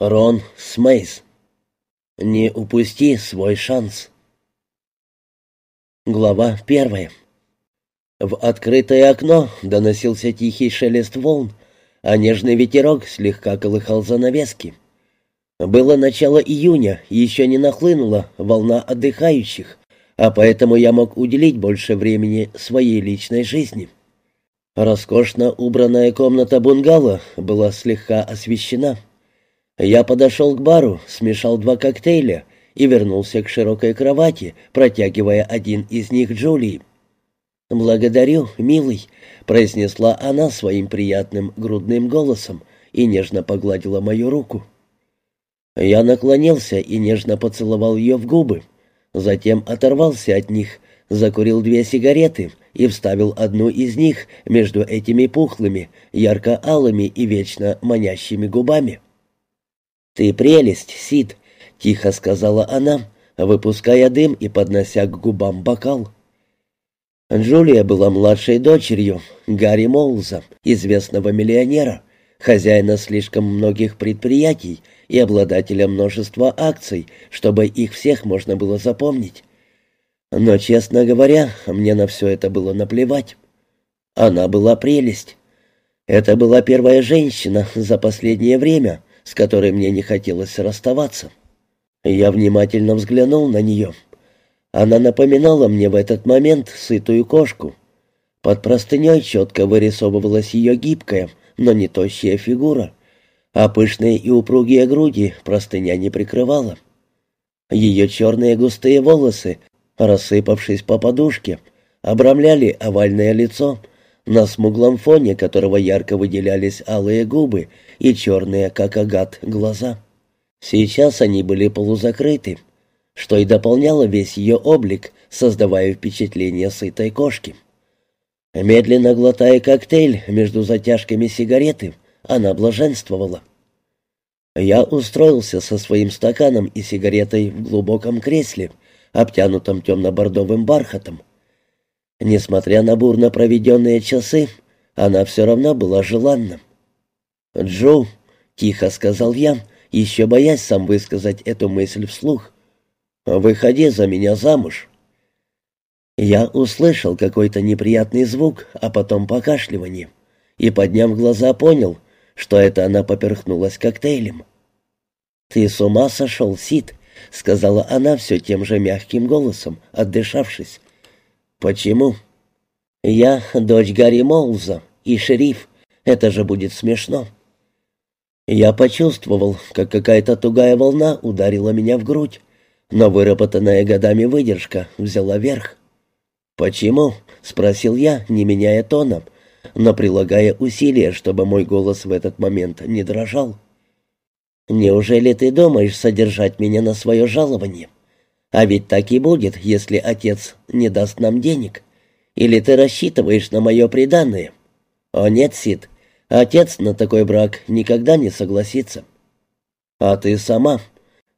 Рон Смейс. Не упусти свой шанс. Глава первая. В открытое окно доносился тихий шелест волн, а нежный ветерок слегка колыхал занавески. Было начало июня, еще не нахлынула волна отдыхающих, а поэтому я мог уделить больше времени своей личной жизни. Роскошно убранная комната бунгало была слегка освещена — я подошел к бару, смешал два коктейля и вернулся к широкой кровати, протягивая один из них Джулии. «Благодарю, милый», — произнесла она своим приятным грудным голосом и нежно погладила мою руку. Я наклонился и нежно поцеловал ее в губы, затем оторвался от них, закурил две сигареты и вставил одну из них между этими пухлыми, ярко-алыми и вечно манящими губами. «Ты прелесть, Сид», — тихо сказала она, выпуская дым и поднося к губам бокал. Джулия была младшей дочерью Гарри Моулза, известного миллионера, хозяина слишком многих предприятий и обладателя множества акций, чтобы их всех можно было запомнить. Но, честно говоря, мне на все это было наплевать. Она была прелесть. Это была первая женщина за последнее время, с которой мне не хотелось расставаться. Я внимательно взглянул на нее. Она напоминала мне в этот момент сытую кошку. Под простыней четко вырисовывалась ее гибкая, но не тощая фигура, а пышные и упругие груди простыня не прикрывала. Ее черные густые волосы, рассыпавшись по подушке, обрамляли овальное лицо — на смуглом фоне которого ярко выделялись алые губы и черные, как агат, глаза. Сейчас они были полузакрыты, что и дополняло весь ее облик, создавая впечатление сытой кошки. Медленно глотая коктейль между затяжками сигареты, она блаженствовала. Я устроился со своим стаканом и сигаретой в глубоком кресле, обтянутом темно-бордовым бархатом, Несмотря на бурно проведенные часы, она все равно была желанна. «Джо», — тихо сказал я, еще боясь сам высказать эту мысль вслух, — «выходи за меня замуж». Я услышал какой-то неприятный звук, а потом покашливание, и, подняв глаза, понял, что это она поперхнулась коктейлем. «Ты с ума сошел, Сид», — сказала она все тем же мягким голосом, отдышавшись. «Почему?» «Я дочь Гарри Молза и шериф. Это же будет смешно». Я почувствовал, как какая-то тугая волна ударила меня в грудь, но выработанная годами выдержка взяла верх. «Почему?» — спросил я, не меняя тона, но прилагая усилия, чтобы мой голос в этот момент не дрожал. «Неужели ты думаешь содержать меня на свое жалование?» А ведь так и будет, если отец не даст нам денег. Или ты рассчитываешь на мое преданное? О нет, Сид, отец на такой брак никогда не согласится. А ты сама?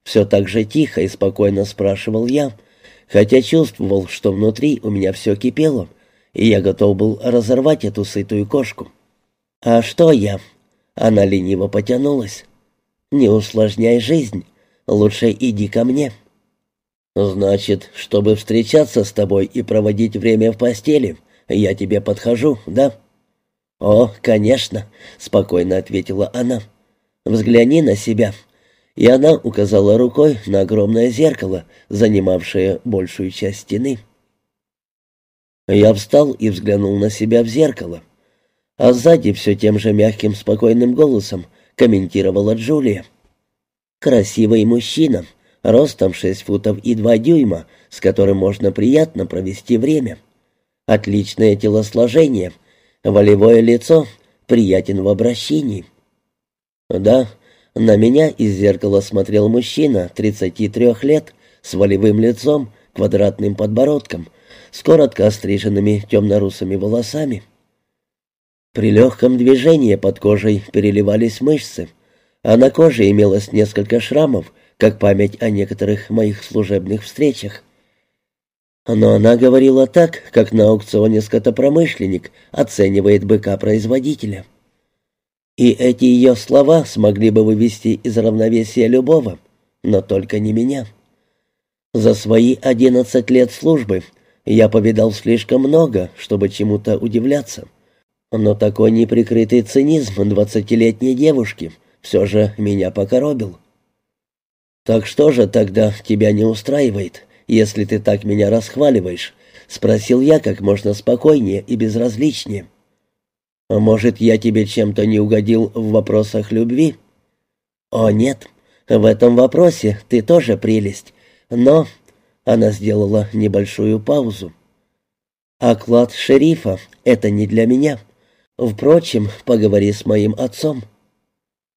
Все так же тихо и спокойно спрашивал я, хотя чувствовал, что внутри у меня все кипело, и я готов был разорвать эту сытую кошку. «А что я?» Она лениво потянулась. «Не усложняй жизнь. Лучше иди ко мне». «Значит, чтобы встречаться с тобой и проводить время в постели, я тебе подхожу, да?» «О, конечно», — спокойно ответила она. «Взгляни на себя». И она указала рукой на огромное зеркало, занимавшее большую часть стены. Я встал и взглянул на себя в зеркало. А сзади все тем же мягким, спокойным голосом комментировала Джулия. «Красивый мужчина», ростом 6 футов и 2 дюйма, с которым можно приятно провести время. Отличное телосложение, волевое лицо, приятен в обращении. Да, на меня из зеркала смотрел мужчина 33 лет, с волевым лицом, квадратным подбородком, с коротко остриженными темно-русыми волосами. При легком движении под кожей переливались мышцы, а на коже имелось несколько шрамов, как память о некоторых моих служебных встречах. Но она говорила так, как на аукционе скотопромышленник оценивает быка-производителя. И эти ее слова смогли бы вывести из равновесия любого, но только не меня. За свои одиннадцать лет службы я повидал слишком много, чтобы чему-то удивляться. Но такой неприкрытый цинизм двадцатилетней девушки все же меня покоробил. «Так что же тогда тебя не устраивает, если ты так меня расхваливаешь?» — спросил я как можно спокойнее и безразличнее. «А может, я тебе чем-то не угодил в вопросах любви?» «О, нет, в этом вопросе ты тоже прелесть, но...» Она сделала небольшую паузу. «Оклад шерифа — это не для меня. Впрочем, поговори с моим отцом.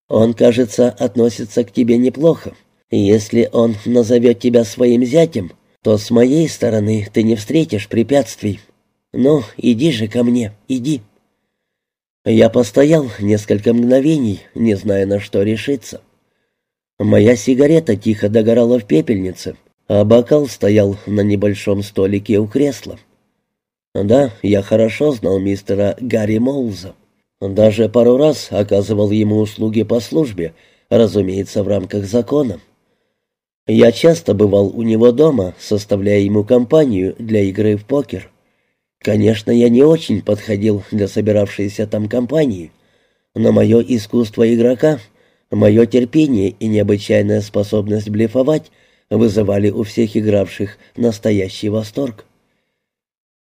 Он, кажется, относится к тебе неплохо. Если он назовет тебя своим зятем, то с моей стороны ты не встретишь препятствий. Ну, иди же ко мне, иди». Я постоял несколько мгновений, не зная, на что решиться. Моя сигарета тихо догорала в пепельнице, а бокал стоял на небольшом столике у кресла. Да, я хорошо знал мистера Гарри Моулза. Даже пару раз оказывал ему услуги по службе, разумеется, в рамках закона. Я часто бывал у него дома, составляя ему компанию для игры в покер. Конечно, я не очень подходил для собиравшейся там компании, но мое искусство игрока, мое терпение и необычайная способность блефовать вызывали у всех игравших настоящий восторг.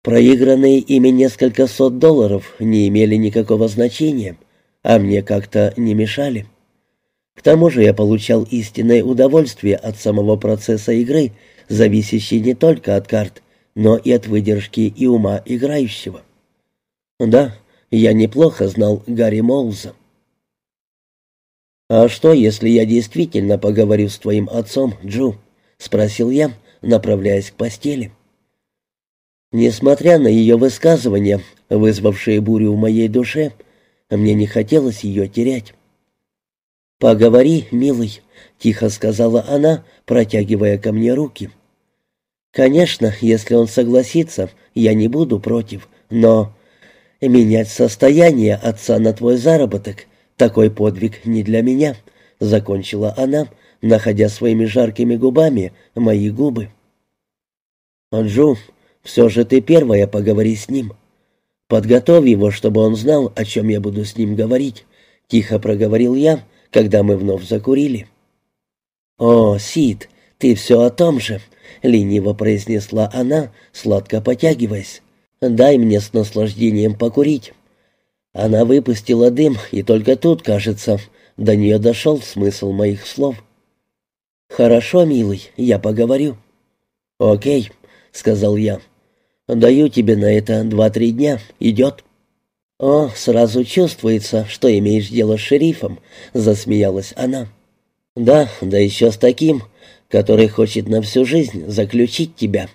Проигранные ими несколько сот долларов не имели никакого значения, а мне как-то не мешали. К тому же я получал истинное удовольствие от самого процесса игры, зависящий не только от карт, но и от выдержки и ума играющего. Да, я неплохо знал Гарри Моулза. «А что, если я действительно поговорю с твоим отцом, Джу?» — спросил я, направляясь к постели. Несмотря на ее высказывания, вызвавшие бурю в моей душе, мне не хотелось ее терять. «Поговори, милый», — тихо сказала она, протягивая ко мне руки. «Конечно, если он согласится, я не буду против, но менять состояние отца на твой заработок — такой подвиг не для меня», — закончила она, находя своими жаркими губами мои губы. «Джу, все же ты первая поговори с ним. Подготовь его, чтобы он знал, о чем я буду с ним говорить», — тихо проговорил я, когда мы вновь закурили. «О, Сид, ты все о том же», — лениво произнесла она, сладко потягиваясь. «Дай мне с наслаждением покурить». Она выпустила дым, и только тут, кажется, до нее дошел смысл моих слов. «Хорошо, милый, я поговорю». «Окей», — сказал я. «Даю тебе на это два-три дня. Идет?» «О, сразу чувствуется, что имеешь дело с шерифом», — засмеялась она. «Да, да еще с таким, который хочет на всю жизнь заключить тебя».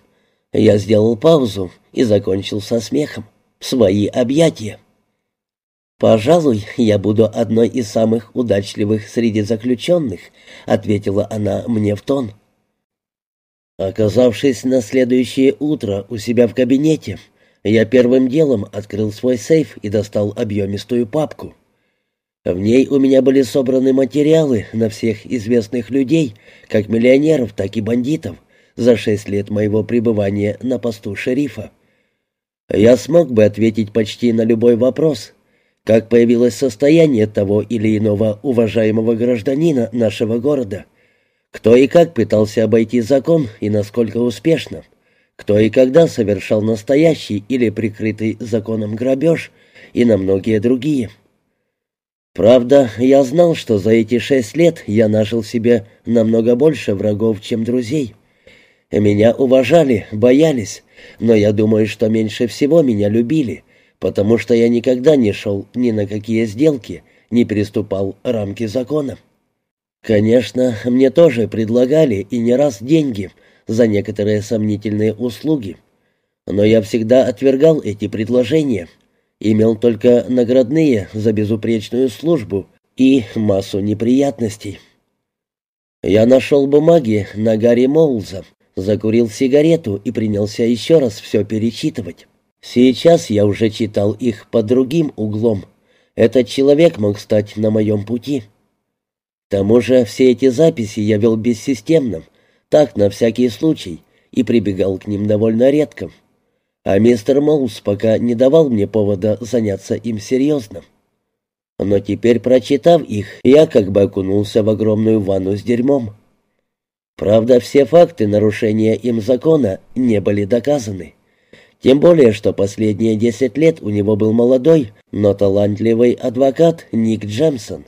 Я сделал паузу и закончил со смехом. «Свои объятия». «Пожалуй, я буду одной из самых удачливых среди заключенных», — ответила она мне в тон. Оказавшись на следующее утро у себя в кабинете, я первым делом открыл свой сейф и достал объемистую папку. В ней у меня были собраны материалы на всех известных людей, как миллионеров, так и бандитов, за шесть лет моего пребывания на посту шерифа. Я смог бы ответить почти на любой вопрос, как появилось состояние того или иного уважаемого гражданина нашего города — кто и как пытался обойти закон и насколько успешно. Кто и когда совершал настоящий или прикрытый законом грабеж и на многие другие. Правда, я знал, что за эти шесть лет я нажил себе намного больше врагов, чем друзей. Меня уважали, боялись, но я думаю, что меньше всего меня любили, потому что я никогда не шел ни на какие сделки, не приступал рамки закона. Конечно, мне тоже предлагали и не раз деньги за некоторые сомнительные услуги. Но я всегда отвергал эти предложения. Имел только наградные за безупречную службу и массу неприятностей. Я нашел бумаги на Гарри Моулза, закурил сигарету и принялся еще раз все перечитывать. Сейчас я уже читал их под другим углом. Этот человек мог стать на моем пути. К тому же все эти записи я вел бессистемно, так, на всякий случай, и прибегал к ним довольно редко. А мистер Моус пока не давал мне повода заняться им серьезно. Но теперь, прочитав их, я как бы окунулся в огромную ванну с дерьмом. Правда, все факты нарушения им закона не были доказаны. Тем более, что последние десять лет у него был молодой, но талантливый адвокат Ник Джемсон.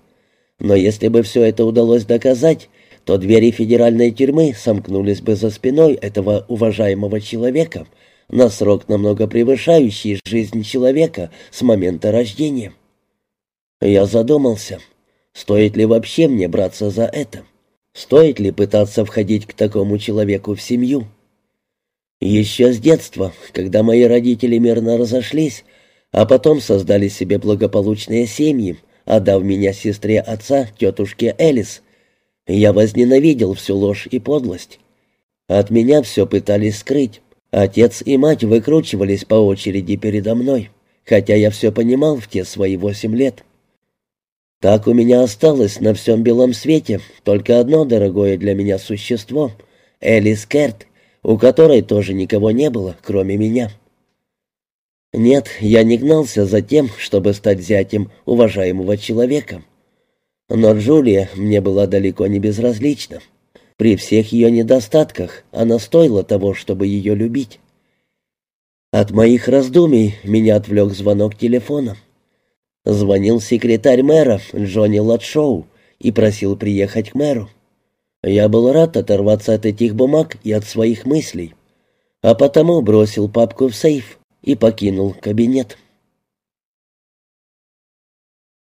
Но если бы все это удалось доказать, то двери федеральной тюрьмы сомкнулись бы за спиной этого уважаемого человека на срок намного превышающий жизнь человека с момента рождения. Я задумался, стоит ли вообще мне браться за это? Стоит ли пытаться входить к такому человеку в семью? Еще с детства, когда мои родители мирно разошлись, а потом создали себе благополучные семьи, отдав меня сестре отца, тетушке Элис, я возненавидел всю ложь и подлость. От меня все пытались скрыть. Отец и мать выкручивались по очереди передо мной, хотя я все понимал в те свои восемь лет. Так у меня осталось на всем белом свете только одно дорогое для меня существо — Элис Керт, у которой тоже никого не было, кроме меня. Нет, я не гнался за тем, чтобы стать зятем уважаемого человека. Но Джулия мне была далеко не безразлична. При всех ее недостатках она стоила того, чтобы ее любить. От моих раздумий меня отвлек звонок телефона. Звонил секретарь мэра Джонни Ладшоу и просил приехать к мэру. Я был рад оторваться от этих бумаг и от своих мыслей, а потому бросил папку в сейф и покинул кабинет.